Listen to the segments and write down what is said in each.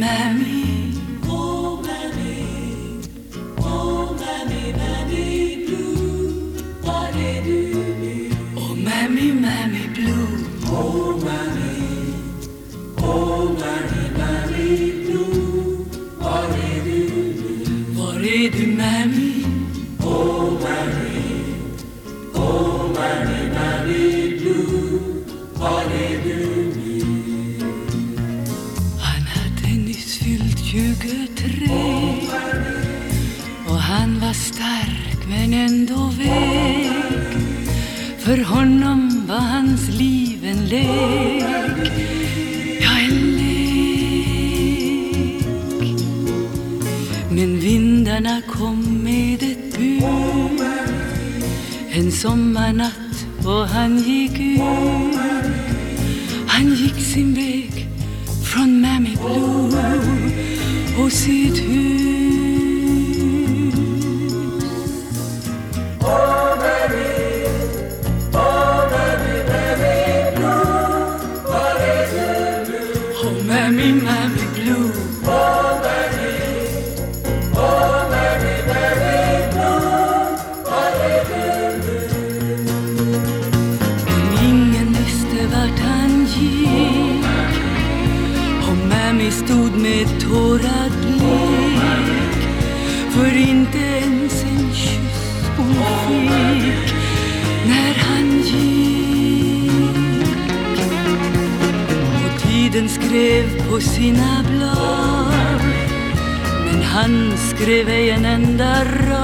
Mammy. Oh, Mammy. Oh, Mammy, Blue. Mammy? Oh, Mammy. Oh, Mammy. 23 och han var stark men ändå väg För honom var hans liv en lek Ja, en lek Men vindarna kom med ett bud En sommarnatt och han gick ut Han gick sin väg från Mammy Blue Als het huis. Oh baby, oh blue, oh, blue? Oh, Med tårad blick För inte ens en kyss hon fick när han gick Och tiden skrev på sina blad Men han skrev ej en enda rad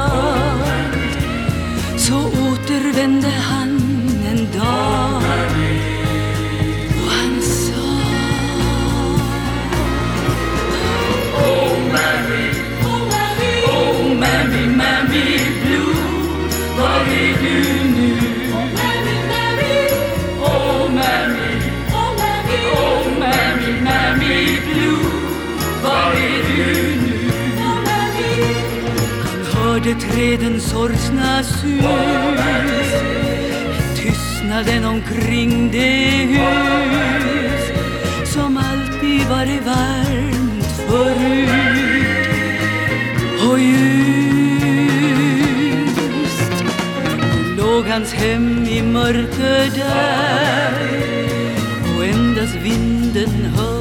hörde träden sorgsna sus Tystnaden omkring det hus Som alltid varit varmt förut Och ljust Nu låg hans hem i mörker där Och endast vinden hörde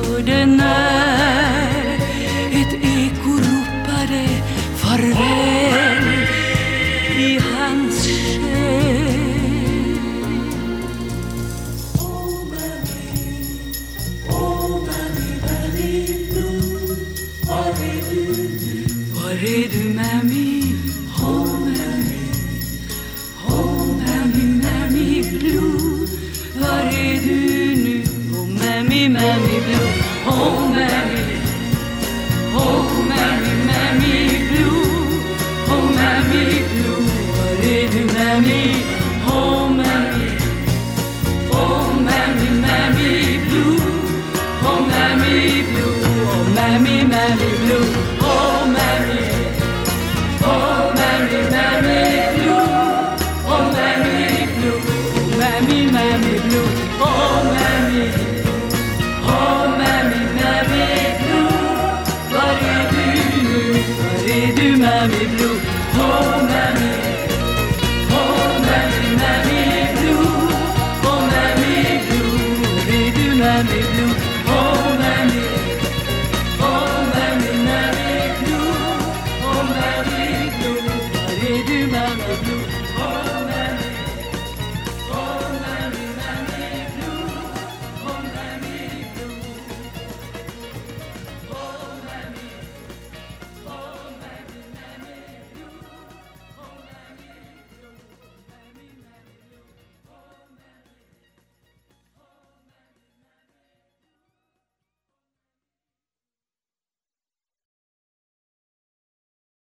Près de oh mamie, oh blue. oh mamie, mamie blue, oh mamie, blue, oh mamie blue. blue, oh mamie blue, oh mamie, mamie. mammy, mammy blue. Oh, mammy, oh, mammy, mammy blue. What do you do? What do you do, mammy blue? Oh, mammy. Oh, mammy, blue. Oh, mammy blue. What mammy blue?